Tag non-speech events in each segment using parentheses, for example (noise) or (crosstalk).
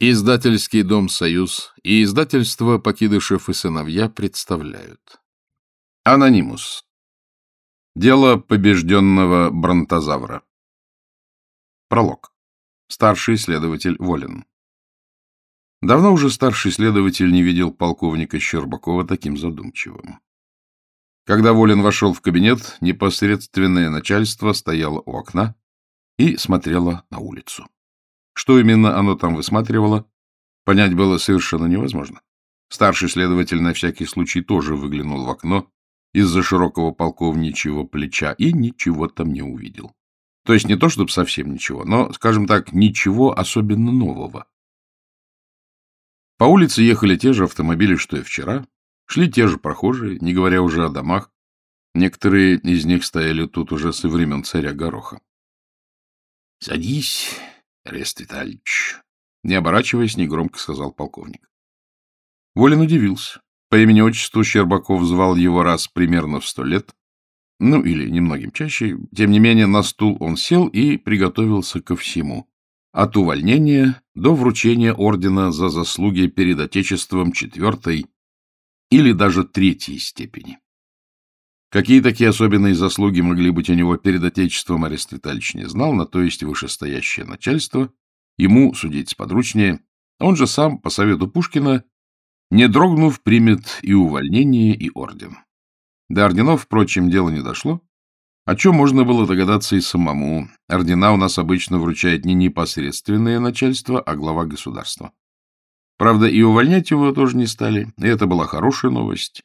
Издательский дом «Союз» и издательство «Покидышев и сыновья» представляют. Анонимус. Дело побежденного бронтозавра. Пролог. Старший следователь Волин. Давно уже старший следователь не видел полковника Щербакова таким задумчивым. Когда Волин вошел в кабинет, непосредственное начальство стояло у окна и смотрело на улицу. Что именно оно там высматривало, понять было совершенно невозможно. Старший следователь на всякий случай тоже выглянул в окно из-за широкого полковничьего плеча и ничего там не увидел. То есть не то, чтобы совсем ничего, но, скажем так, ничего особенно нового. По улице ехали те же автомобили, что и вчера, шли те же прохожие, не говоря уже о домах. Некоторые из них стояли тут уже со времен царя Гороха. — Садись, Арест Витальевич, не оборачиваясь, негромко сказал полковник. Волин удивился. По имени-отчеству Щербаков звал его раз примерно в сто лет, ну или немногим чаще. Тем не менее, на стул он сел и приготовился ко всему. От увольнения до вручения ордена за заслуги перед Отечеством четвертой или даже третьей степени. Какие такие особенные заслуги могли быть у него перед Отечеством, Арест Витальевич не знал, на то есть вышестоящее начальство. Ему судить сподручнее. Он же сам, по совету Пушкина, не дрогнув, примет и увольнение, и орден. До орденов, впрочем, дело не дошло. О чем можно было догадаться и самому. Ордена у нас обычно вручает не непосредственное начальство, а глава государства. Правда, и увольнять его тоже не стали, и это была хорошая новость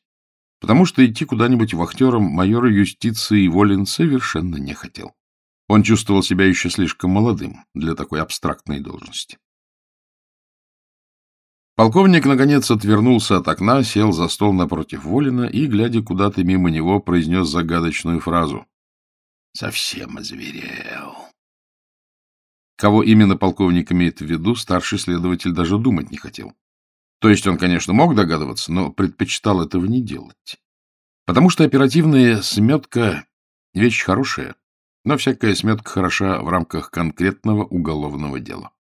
потому что идти куда-нибудь вахтером майор юстиции Волин совершенно не хотел. Он чувствовал себя еще слишком молодым для такой абстрактной должности. Полковник, наконец, отвернулся от окна, сел за стол напротив Волина и, глядя куда-то мимо него, произнес загадочную фразу. «Совсем озверел». Кого именно полковник имеет в виду, старший следователь даже думать не хотел. То есть он, конечно, мог догадываться, но предпочитал этого не делать. Потому что оперативная сметка — вещь хорошая, но всякая сметка хороша в рамках конкретного уголовного дела.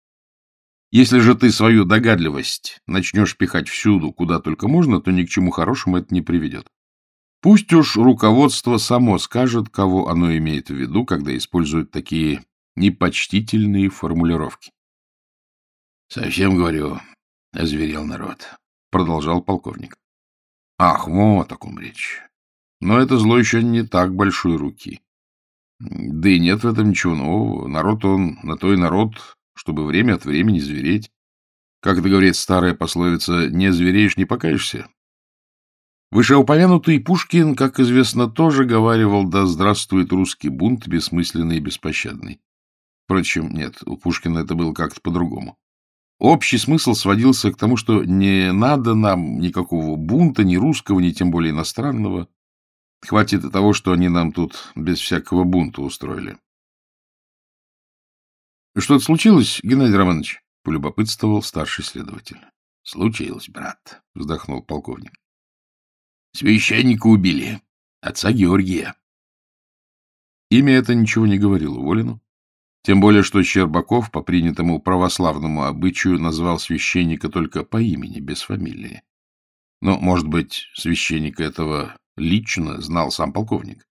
Если же ты свою догадливость начнешь пихать всюду, куда только можно, то ни к чему хорошему это не приведет. Пусть уж руководство само скажет, кого оно имеет в виду, когда использует такие непочтительные формулировки. — Совсем говорю, — озверел народ, — продолжал полковник. — Ах, вот о таком речь. Но это зло еще не так большой руки. Да и нет в этом ничего нового. Народ он на то и народ, чтобы время от времени звереть. Как это говорит старая пословица, не звереешь, не покаешься. Вышеупомянутый Пушкин, как известно, тоже говаривал «Да здравствует русский бунт, бессмысленный и беспощадный». Впрочем, нет, у Пушкина это было как-то по-другому. Общий смысл сводился к тому, что не надо нам никакого бунта, ни русского, ни тем более иностранного. Хватит и того, что они нам тут без всякого бунта устроили. — Что-то случилось, Геннадий Романович? — полюбопытствовал старший следователь. — Случилось, брат, — вздохнул полковник. — Священника убили, отца Георгия. Имя это ничего не говорило Волину, тем более, что Щербаков по принятому православному обычаю назвал священника только по имени, без фамилии. Но, может быть, священника этого лично знал сам полковник?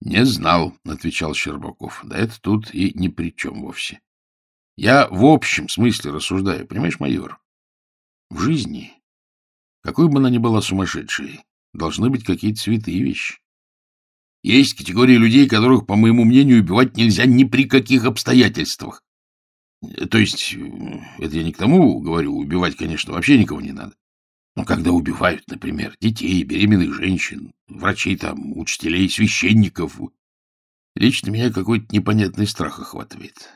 — Не знал, — отвечал Щербаков. — Да это тут и ни при чем вовсе. Я в общем смысле рассуждаю, понимаешь, майор? В жизни, какой бы она ни была сумасшедшей, должны быть какие-то святые вещи. Есть категории людей, которых, по моему мнению, убивать нельзя ни при каких обстоятельствах. То есть, э, это я не к тому говорю, убивать, конечно, вообще никого не надо. Но когда убивают, например, детей, беременных женщин, врачей там, учителей, священников, лично меня какой-то непонятный страх охватывает.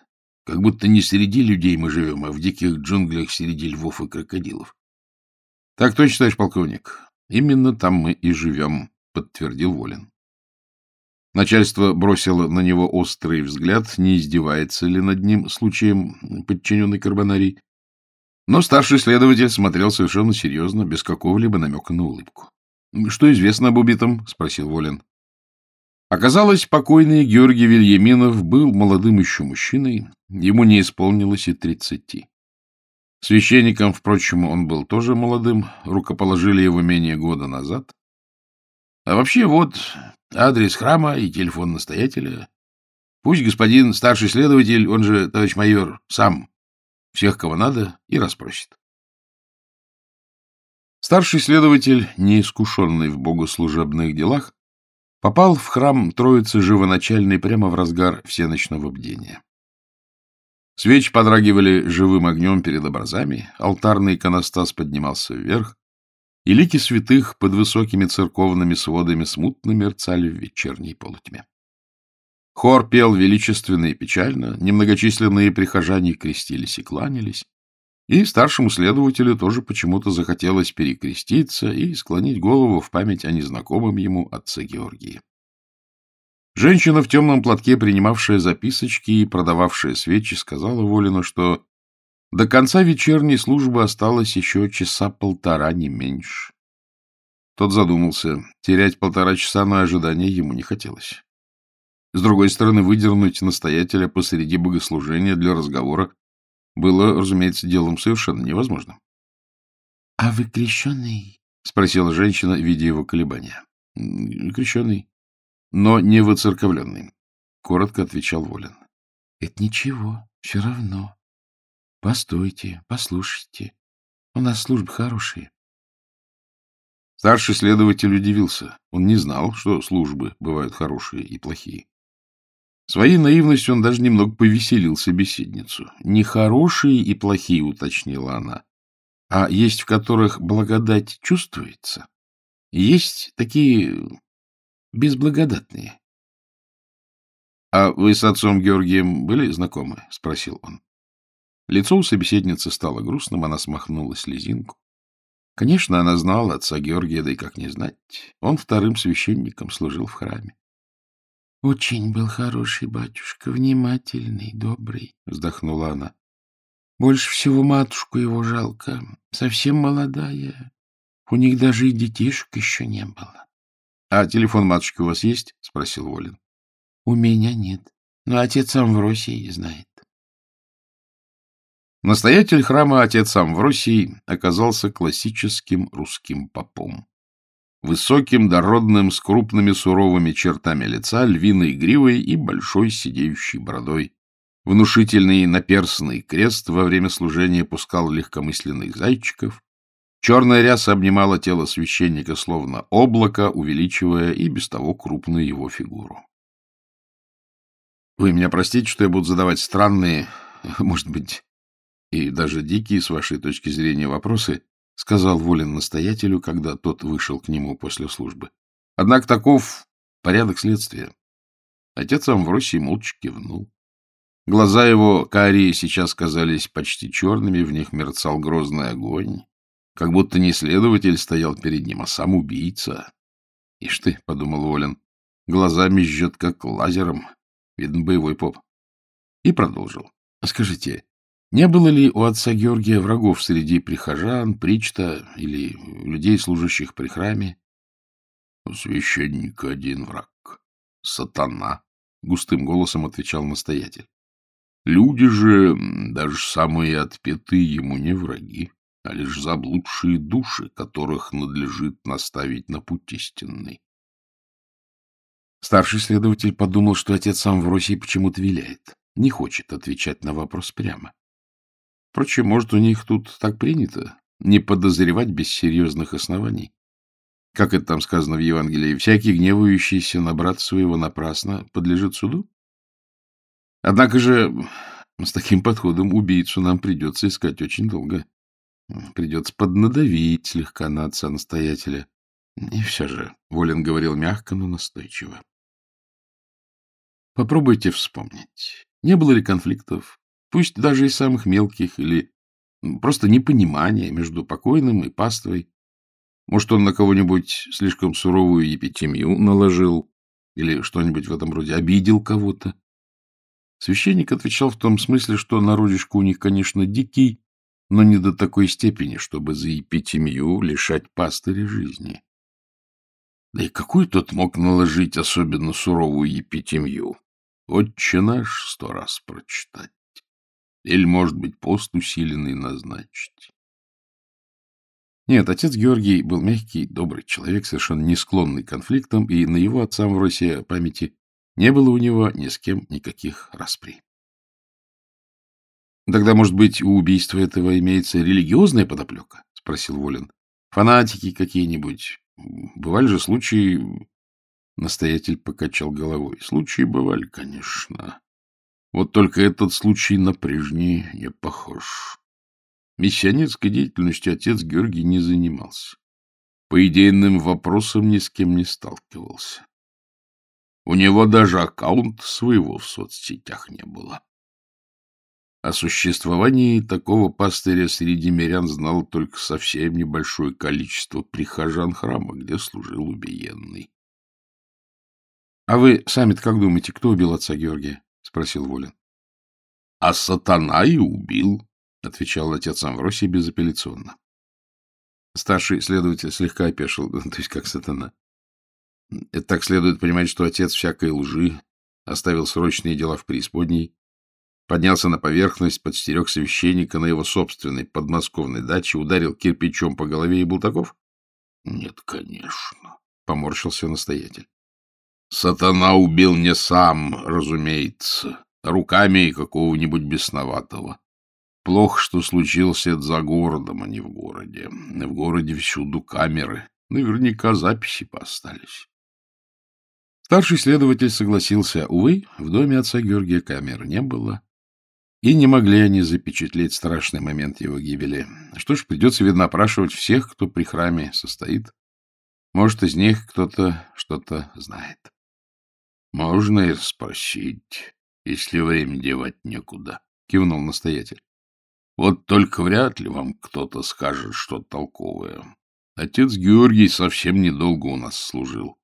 Как будто не среди людей мы живем, а в диких джунглях среди львов и крокодилов. — Так точно, товарищ полковник. Именно там мы и живем, — подтвердил Волин. Начальство бросило на него острый взгляд, не издевается ли над ним случаем подчиненный карбонарий. Но старший следователь смотрел совершенно серьезно, без какого-либо намека на улыбку. — Что известно об убитом? — спросил Волин. Оказалось, покойный Георгий Вильяминов был молодым еще мужчиной, ему не исполнилось и тридцати. Священником, впрочем, он был тоже молодым, рукоположили его менее года назад. А вообще вот адрес храма и телефон настоятеля. Пусть господин старший следователь, он же товарищ майор, сам всех, кого надо, и расспросит. Старший следователь, неискушенный в богослужебных делах, попал в храм Троицы Живоначальной прямо в разгар всеночного бдения. Свечи подрагивали живым огнем перед образами, алтарный иконостас поднимался вверх, и лики святых под высокими церковными сводами смутно мерцали в вечерней полутьме. Хор пел величественно и печально, немногочисленные прихожане крестились и кланялись, и старшему следователю тоже почему-то захотелось перекреститься и склонить голову в память о незнакомом ему отце Георгии. Женщина в темном платке, принимавшая записочки и продававшая свечи, сказала Волину, что до конца вечерней службы осталось еще часа полтора, не меньше. Тот задумался. Терять полтора часа на ожидание ему не хотелось. С другой стороны, выдернуть настоятеля посреди богослужения для разговора было, разумеется, делом совершенно невозможным. — А вы крещеный? — спросила женщина, видя его колебания. — Крещеный но не воцерковленный, — коротко отвечал Волин. — Это ничего, все равно. Постойте, послушайте. У нас службы хорошие. Старший следователь удивился. Он не знал, что службы бывают хорошие и плохие. Своей наивностью он даже немного повеселил собеседницу. Не хорошие и плохие, уточнила она, а есть в которых благодать чувствуется. Есть такие безблагодатные. — А вы с отцом Георгием были знакомы? — спросил он. Лицо у собеседницы стало грустным, она смахнула слезинку. Конечно, она знала отца Георгия, да и как не знать. Он вторым священником служил в храме. — Очень был хороший батюшка, внимательный, добрый, — вздохнула она. — Больше всего матушку его жалко, совсем молодая. У них даже и детишек еще не было. — А телефон матушки у вас есть? — спросил Волин. — У меня нет, но отец Амвросий знает. Настоятель храма отец Амвросий оказался классическим русским попом. Высоким, дородным, с крупными суровыми чертами лица, львиной гривой и большой сидеющей бородой. Внушительный наперстный крест во время служения пускал легкомысленных зайчиков, Черная ряса обнимала тело священника словно облако, увеличивая и без того крупную его фигуру. Вы меня простите, что я буду задавать странные, (laughs) может быть, и даже дикие, с вашей точки зрения, вопросы, — сказал Волин настоятелю, когда тот вышел к нему после службы. Однако таков порядок следствия. Отец Амвросий молча кивнул. Глаза его, карие, сейчас казались почти черными, в них мерцал грозный огонь. Как будто не следователь стоял перед ним, а сам убийца. — Ишь ты, — подумал Волин, — глазами жжет, как лазером. Видно, боевой поп. И продолжил. — Скажите, не было ли у отца Георгия врагов среди прихожан, причта или людей, служащих при храме? — У священника один враг. Сатана, — густым голосом отвечал настоятель. Люди же, даже самые отпетые, ему не враги а лишь заблудшие души, которых надлежит наставить на путь истинный. Старший следователь подумал, что отец сам в России почему-то виляет, не хочет отвечать на вопрос прямо. Впрочем, может, у них тут так принято, не подозревать без серьезных оснований. Как это там сказано в Евангелии, всякий гневающийся на брата своего напрасно подлежит суду? Однако же с таким подходом убийцу нам придется искать очень долго. Придется поднадавить слегка на отца настоятеля. И все же, — Волин говорил мягко, но настойчиво. Попробуйте вспомнить, не было ли конфликтов, пусть даже и самых мелких, или просто непонимания между покойным и паствой. Может, он на кого-нибудь слишком суровую епитемию наложил, или что-нибудь в этом роде, обидел кого-то. Священник отвечал в том смысле, что народишко у них, конечно, дикий, но не до такой степени, чтобы за эпитемию лишать пастыря жизни. Да и какую тот мог наложить особенно суровую епитемию? Отче наш сто раз прочитать. Или, может быть, пост усиленный назначить. Нет, отец Георгий был мягкий, добрый человек, совершенно не склонный к конфликтам, и на его отца в России памяти не было у него ни с кем никаких распри. — Тогда, может быть, у убийства этого имеется религиозная подоплека? — спросил Волин. — Фанатики какие-нибудь? Бывали же случаи... Настоятель покачал головой. Случаи бывали, конечно. Вот только этот случай на прежний не похож. Миссионерской деятельностью отец Георгий не занимался. По идейным вопросам ни с кем не сталкивался. У него даже аккаунта своего в соцсетях не было. О существовании такого пастыря среди мирян знал только совсем небольшое количество прихожан храма, где служил убиенный. — А вы сами-то как думаете, кто убил отца Георгия? — спросил Волин. — А сатана и убил, — отвечал отец Амвросий безапелляционно. Старший следователь слегка опешил, (laughs) то есть как сатана. Это так следует понимать, что отец всякой лжи оставил срочные дела в преисподней, поднялся на поверхность, подстерег священника на его собственной подмосковной даче, ударил кирпичом по голове и был таков? — Нет, конечно, — поморщился настоятель. — Сатана убил не сам, разумеется, руками какого-нибудь бесноватого. Плохо, что случился это за городом, а не в городе. В городе всюду камеры. Наверняка записи поостались. Старший следователь согласился. Увы, в доме отца Георгия камер не было. И не могли они запечатлеть страшный момент его гибели. Что ж, придется, видно, опрашивать всех, кто при храме состоит. Может, из них кто-то что-то знает. — Можно и спросить, если время девать некуда, — кивнул настоятель. Вот только вряд ли вам кто-то скажет что-то толковое. Отец Георгий совсем недолго у нас служил.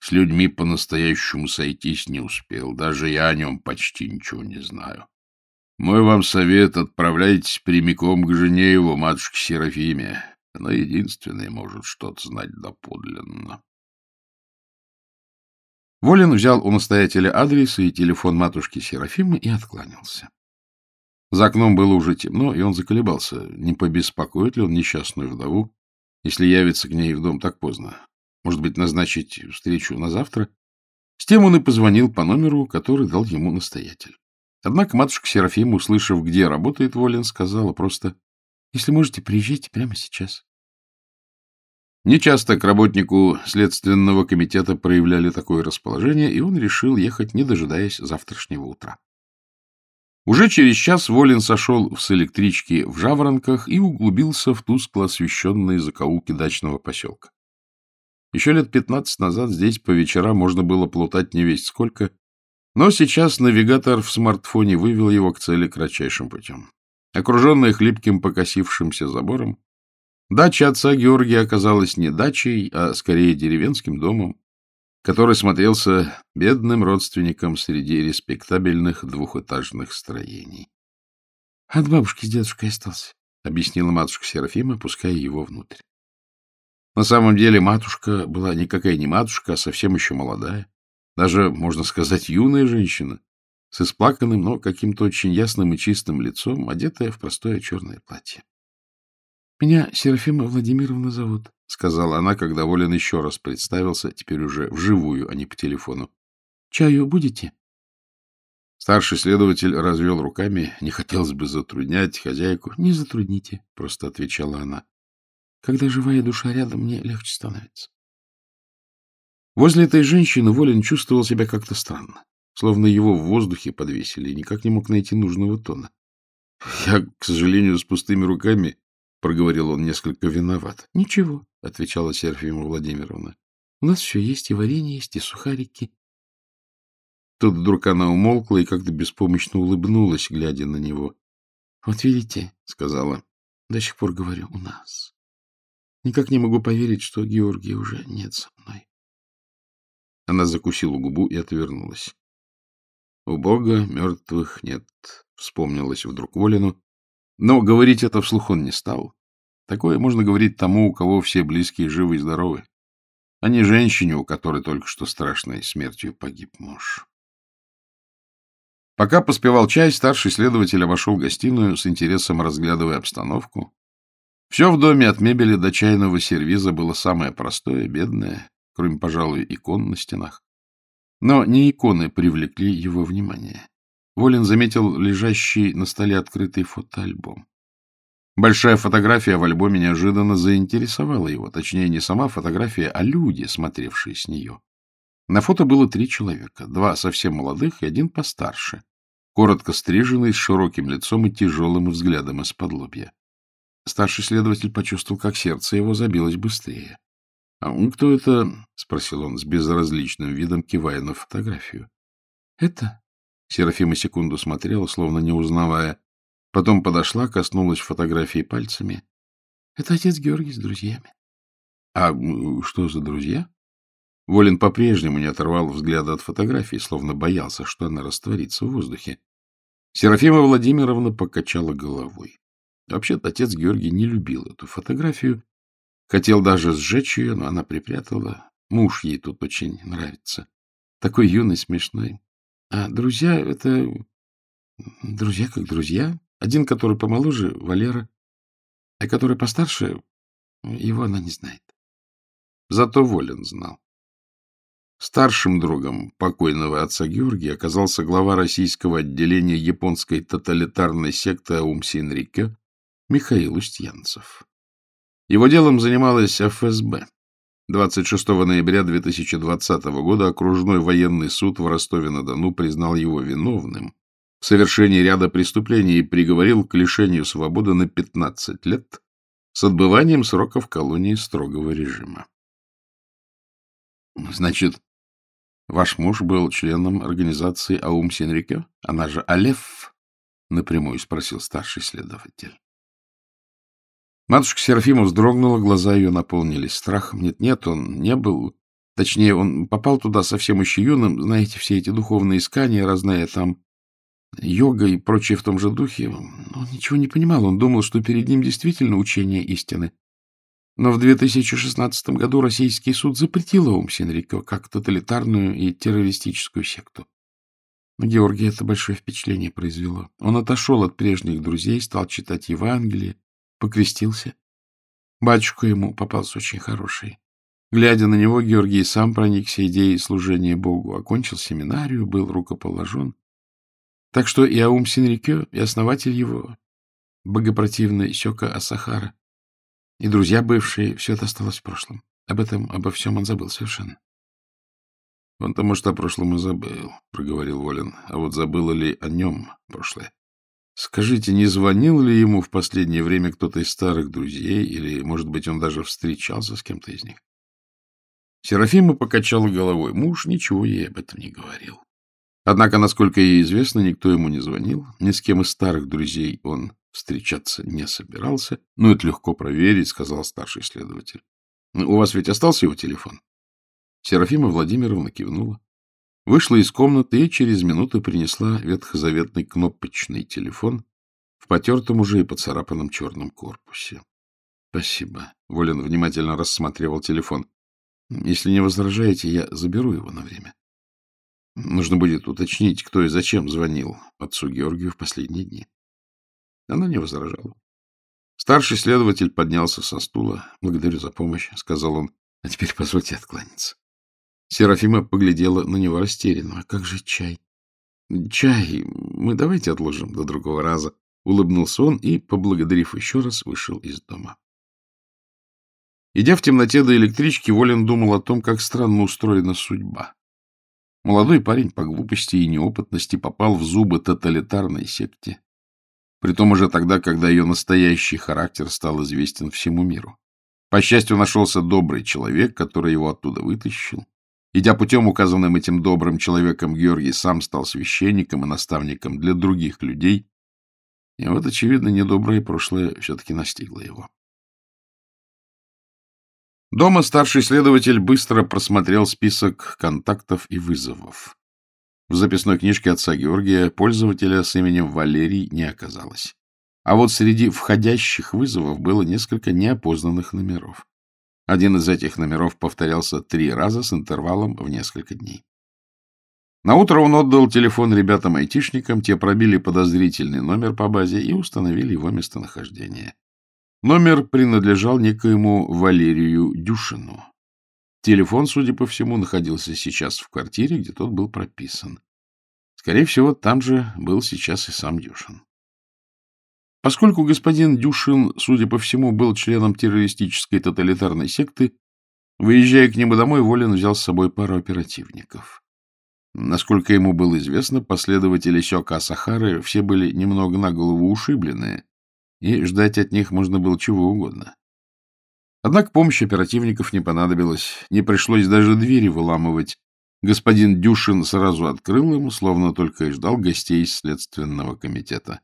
С людьми по-настоящему сойтись не успел. Даже я о нем почти ничего не знаю. Мой вам совет — отправляйтесь прямиком к жене его, матушке Серафиме. Она единственная может что-то знать доподлинно. Волин взял у настоятеля адрес и телефон матушки Серафимы и откланялся. За окном было уже темно, и он заколебался, не побеспокоит ли он несчастную вдову, если явится к ней в дом так поздно. Может быть, назначить встречу на завтра? С тем он и позвонил по номеру, который дал ему настоятель. Однако матушка Серафима, услышав, где работает Волин, сказала просто, «Если можете, приезжайте прямо сейчас». Нечасто к работнику Следственного комитета проявляли такое расположение, и он решил ехать, не дожидаясь завтрашнего утра. Уже через час Волин сошел с электрички в Жаворонках и углубился в тускло освещенные закоулки дачного поселка. Еще лет пятнадцать назад здесь по вечерам можно было плутать не весть сколько, но сейчас навигатор в смартфоне вывел его к цели кратчайшим путем. Окруженная хлипким покосившимся забором, дача отца Георгия оказалась не дачей, а скорее деревенским домом, который смотрелся бедным родственником среди респектабельных двухэтажных строений. — От бабушки с дедушкой остался, — объяснила матушка Серафима, пуская его внутрь. На самом деле матушка была никакая не матушка, а совсем еще молодая, даже, можно сказать, юная женщина, с исплаканным, но каким-то очень ясным и чистым лицом, одетая в простое черное платье. — Меня Серафима Владимировна зовут, — сказала она, когда Волин еще раз представился, теперь уже вживую, а не по телефону. — Чаю будете? Старший следователь развел руками. Не хотелось бы затруднять хозяйку. — Не затрудните, — просто отвечала она. — Когда живая душа рядом, мне легче становится. Возле этой женщины Волин чувствовал себя как-то странно, словно его в воздухе подвесили и никак не мог найти нужного тона. — Я, к сожалению, с пустыми руками, — проговорил он несколько виноват. — Ничего, — отвечала Серфима Владимировна. — У нас все есть, и варенье есть, и сухарики. Тут вдруг она умолкла и как-то беспомощно улыбнулась, глядя на него. — Вот видите, — сказала, — до сих пор говорю, у нас. Никак не могу поверить, что Георгия уже нет со мной. Она закусила губу и отвернулась. — У Бога мертвых нет, — вспомнилась вдруг Волину. Но говорить это вслух он не стал. Такое можно говорить тому, у кого все близкие живы и здоровы, а не женщине, у которой только что страшной смертью погиб муж. Пока поспевал чай, старший следователь обошел гостиную, с интересом разглядывая обстановку. Все в доме от мебели до чайного сервиза было самое простое, бедное, кроме, пожалуй, икон на стенах. Но не иконы привлекли его внимание. Волин заметил лежащий на столе открытый фотоальбом. Большая фотография в альбоме неожиданно заинтересовала его, точнее, не сама фотография, а люди, смотревшие с нее. На фото было три человека, два совсем молодых и один постарше, коротко стриженный, с широким лицом и тяжелым взглядом из-под лобья. Старший следователь почувствовал, как сердце его забилось быстрее. — А кто это? — спросил он с безразличным видом, кивая на фотографию. — Это? Серафима секунду смотрела, словно не узнавая. Потом подошла, коснулась фотографии пальцами. — Это отец Георгий с друзьями. — А что за друзья? Волин по-прежнему не оторвал взгляда от фотографии, словно боялся, что она растворится в воздухе. Серафима Владимировна покачала головой. Вообще-то отец Георгий не любил эту фотографию, хотел даже сжечь ее, но она припрятала. Муж ей тут очень нравится. Такой юный, смешной. А друзья — это... Друзья как друзья. Один, который помоложе, Валера, а который постарше, его она не знает. Зато Волин знал. Старшим другом покойного отца Георгия оказался глава российского отделения японской тоталитарной секты Аум Синрикё Михаил Устьянцев. Его делом занималась ФСБ. 26 ноября 2020 года окружной военный суд в Ростове-на-Дону признал его виновным в совершении ряда преступлений и приговорил к лишению свободы на 15 лет с отбыванием срока в колонии строгого режима. Значит, ваш муж был членом организации Аум Синрикё, она же Алеф? Напрямую спросил старший следователь. Матушка Серафима вздрогнула, глаза ее наполнились страхом. Нет-нет, он не был... Точнее, он попал туда совсем еще юным. Знаете, все эти духовные искания, разные там йога и прочее в том же духе. Он ничего не понимал. Он думал, что перед ним действительно учение истины. Но в 2016 году российский суд запретил Ом Синрико как тоталитарную и террористическую секту. На Георгия это большое впечатление произвело. Он отошел от прежних друзей, стал читать Евангелие, покрестился. Батюшка ему попался очень хороший. Глядя на него, Георгий сам проникся идеей служения Богу, окончил семинарию, был рукоположен. Так что и Аум Синрикё, и основатель его, богопротивный Сёка Асахара, и друзья бывшие, все это осталось в прошлом. Об этом, обо всем он забыл совершенно. — Он-то, может, о прошлом и забыл, — проговорил Волин. — А вот забыло ли о нем прошлое? Скажите, не звонил ли ему в последнее время кто-то из старых друзей, или, может быть, он даже встречался с кем-то из них? Серафима покачала головой. Муж ничего ей об этом не говорил. Однако, насколько ей известно, никто ему не звонил, ни с кем из старых друзей он встречаться не собирался. — Ну, это легко проверить, — сказал старший следователь. — У вас ведь остался его телефон? Серафима Владимировна кивнула. Вышла из комнаты и через минуту принесла ветхозаветный кнопочный телефон в потертом уже и поцарапанном черном корпусе. — Спасибо. Волин внимательно рассматривал телефон. — Если не возражаете, я заберу его на время. Нужно будет уточнить, кто и зачем звонил отцу Георгию в последние дни. Она не возражала. Старший следователь поднялся со стула. — Благодарю за помощь, — сказал он. — А теперь позвольте откланяться. Серафима поглядела на него растерянно. — А как же чай? — Чай мы давайте отложим до другого раза. Улыбнулся он и, поблагодарив еще раз, вышел из дома. Идя в темноте до электрички, Волин думал о том, как странно устроена судьба. Молодой парень по глупости и неопытности попал в зубы тоталитарной секте. Притом уже тогда, когда ее настоящий характер стал известен всему миру. По счастью, нашелся добрый человек, который его оттуда вытащил. Идя путем, указанным этим добрым человеком, Георгий сам стал священником и наставником для других людей. И вот, очевидно, недоброе прошлое все-таки настигло его. Дома старший следователь быстро просмотрел список контактов и вызовов. В записной книжке отца Георгия пользователя с именем Валерий не оказалось. А вот среди входящих вызовов было несколько неопознанных номеров. Один из этих номеров повторялся три раза с интервалом в несколько дней. Наутро он отдал телефон ребятам-айтишникам, те пробили подозрительный номер по базе и установили его местонахождение. Номер принадлежал некоему Валерию Дюшину. Телефон, судя по всему, находился сейчас в квартире, где тот был прописан. Скорее всего, там же был сейчас и сам Дюшин. Поскольку господин Дюшин, судя по всему, был членом террористической тоталитарной секты, выезжая к нему домой, Волин взял с собой пару оперативников. Насколько ему было известно, последователи Сёка Сахары все были немного на голову ушибленные, и ждать от них можно было чего угодно. Однако помощь оперативников не понадобилась, не пришлось даже двери выламывать. Господин Дюшин сразу открыл ему, словно только и ждал гостей Следственного комитета.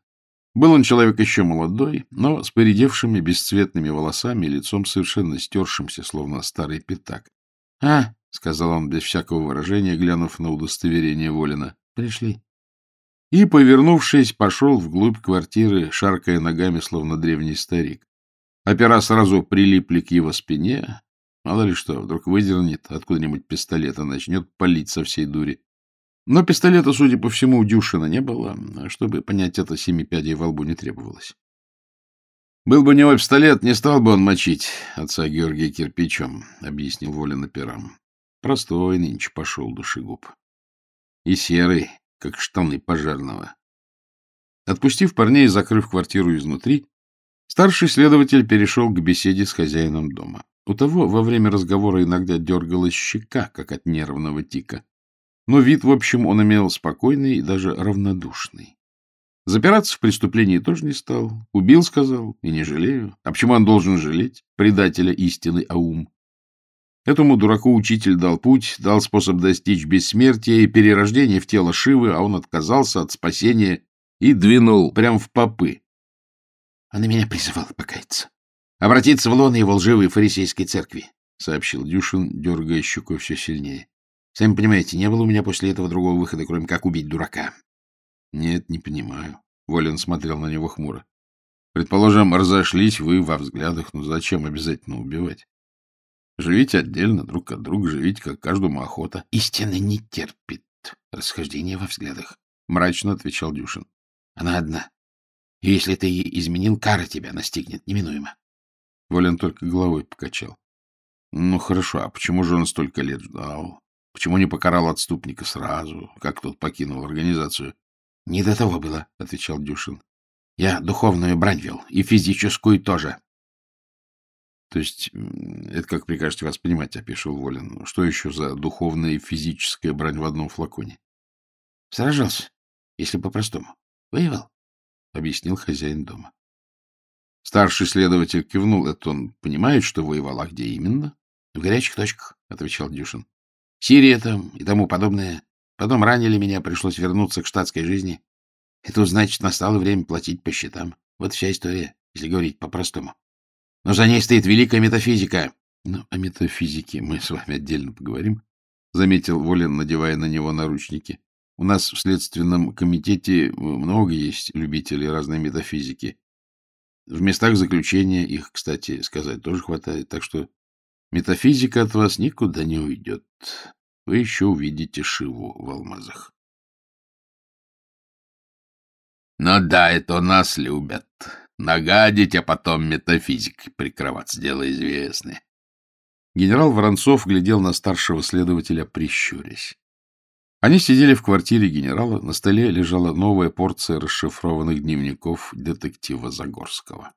Был он человек еще молодой, но с поредевшими бесцветными волосами и лицом совершенно стершимся, словно старый пятак. — А, — сказал он без всякого выражения, глянув на удостоверение Волина. — Пришли. И, повернувшись, пошел вглубь квартиры, шаркая ногами, словно древний старик. Опера сразу прилипли к его спине. Мало ли что, вдруг выдернет откуда-нибудь пистолет и начнет палить со всей дури. Но пистолета, судя по всему, у Дюшина не было. Чтобы понять это, семи пядей во лбу не требовалось. Был бы у него пистолет, не стал бы он мочить отца Георгия кирпичом, — объяснил Волин операм. Простой нынче пошел душегуб. И серый, как штаны пожарного. Отпустив парней и закрыв квартиру изнутри, старший следователь перешел к беседе с хозяином дома. У того во время разговора иногда дергалась щека, как от нервного тика. Но вид, в общем, он имел спокойный и даже равнодушный. Запираться в преступлении тоже не стал. Убил, сказал, и не жалею. А почему он должен жалеть? Предателя истины Аум. Этому дураку учитель дал путь, дал способ достичь бессмертия и перерождения в тело Шивы, а он отказался от спасения и двинул прямо в попы. Он меня призывал покаяться. Обратиться в лоно его лживой фарисейской церкви, — сообщил Дюшин, дергая щекой все сильнее. Сами понимаете, не было у меня после этого другого выхода, кроме как убить дурака. — Нет, не понимаю. Волин смотрел на него хмуро. Предположим, разошлись вы во взглядах, но зачем обязательно убивать? Живите отдельно, друг от друга, живите, как каждому охота. — Истина не терпит расхождения во взглядах, — мрачно отвечал Дюшин. — Она одна. И если ты ей изменил, кара тебя настигнет неминуемо. Волин только головой покачал. — Ну, хорошо, а почему же он столько лет ждал? Почему не покарал отступника сразу, как тот покинул организацию? — Не до того было, — отвечал Дюшин. — Я духовную брань вел, и физическую тоже. То есть, это как прикажете вас понимать, опишил Волин. Что еще за духовная и физическая брань в одном флаконе? Сражался, если по-простому. Воевал, объяснил хозяин дома. Старший следователь кивнул. Это он понимает, что воевал, а где именно? В горячих точках, отвечал Дюшин. Сирия там и тому подобное. Потом ранили меня, пришлось вернуться к штатской жизни. Это значит, настало время платить по счетам. Вот вся история, если говорить по-простому. Но за ней стоит великая метафизика. Ну, о метафизике мы с вами отдельно поговорим, — заметил Волин, надевая на него наручники. У нас в Следственном комитете много есть любителей разной метафизики. В местах заключения их, кстати, сказать тоже хватает, так что метафизика от вас никуда не уйдет. Вы еще увидите Шиву в алмазах. — Ну да, это нас любят, Нагадить, а потом метафизикой прикрываться. Дело известное. Генерал Воронцов глядел на старшего следователя, прищурясь. Они сидели в квартире генерала, на столе лежала новая порция расшифрованных дневников детектива Загорского.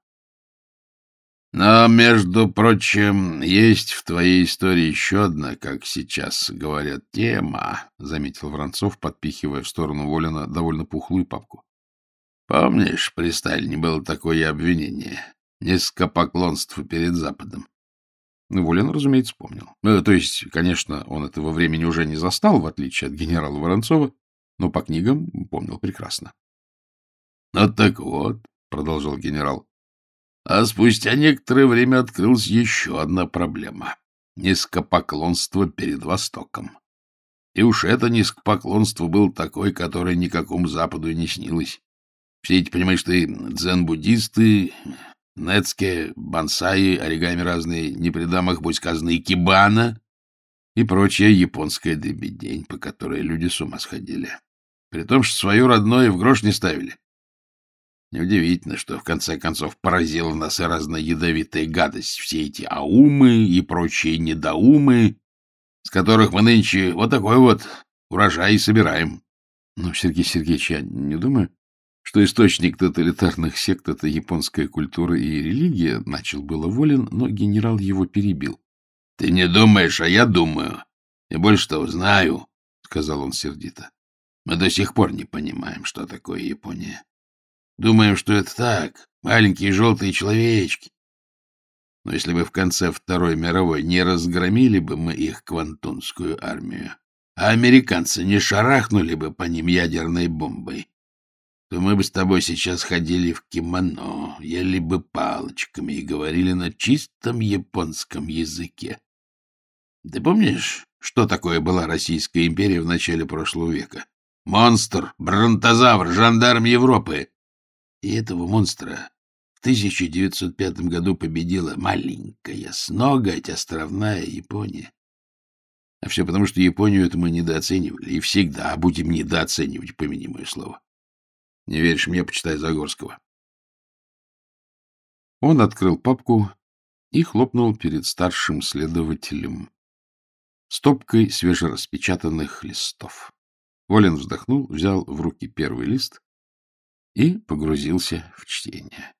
Но, между прочим, есть в твоей истории еще одна, как сейчас говорят, тема, — заметил Воронцов, подпихивая в сторону Волина довольно пухлую папку. Помнишь, при Сталине было такое обвинение? Низкопоклонство перед Западом. Волин, разумеется, помнил. Ну, то есть, конечно, он этого времени уже не застал, в отличие от генерала Воронцова, но по книгам помнил прекрасно. — Ну так вот, — продолжал генерал, — а спустя некоторое время открылась еще одна проблема — низкопоклонство перед Востоком. И уж это низкопоклонство было такое, которое никакому Западу и не снилось. Все эти, понимаешь ты, дзен-буддисты, нецке, бонсаи, оригами разные, не будь сказано, и кибана, и прочая японская дребедень, по которой люди с ума сходили. При том, что свое родное в грош не ставили. Неудивительно, что в конце концов поразила нас и разная ядовитая гадость, все эти аумы и прочие недоумы, с которых мы нынче вот такой вот урожай собираем. Ну, Сергей Сергеевич, я не думаю, что источник тоталитарных сект — это японская культура и религия, начал было волен, но генерал его перебил. — Ты не думаешь, а я думаю. И больше того знаю, — сказал он сердито. — Мы до сих пор не понимаем, что такое Япония. Думаем, что это так, маленькие желтые человечки. Но если бы в конце Второй мировой не разгромили бы мы их квантунскую армию, а американцы не шарахнули бы по ним ядерной бомбой, то мы бы с тобой сейчас ходили в кимоно, ели бы палочками и говорили на чистом японском языке. Ты помнишь, что такое была Российская империя в начале прошлого века? Монстр, бронтозавр, жандарм Европы. И этого монстра в 1905 году победила маленькая, с ноготь островная Япония. А все потому, что Японию это мы недооценивали, и всегда будем недооценивать, помяни мое слово. Не веришь мне, почитай Загорского. Он открыл папку и хлопнул перед старшим следователем стопкой свежераспечатанных листов. Волин вздохнул, взял в руки первый лист и погрузился в чтение.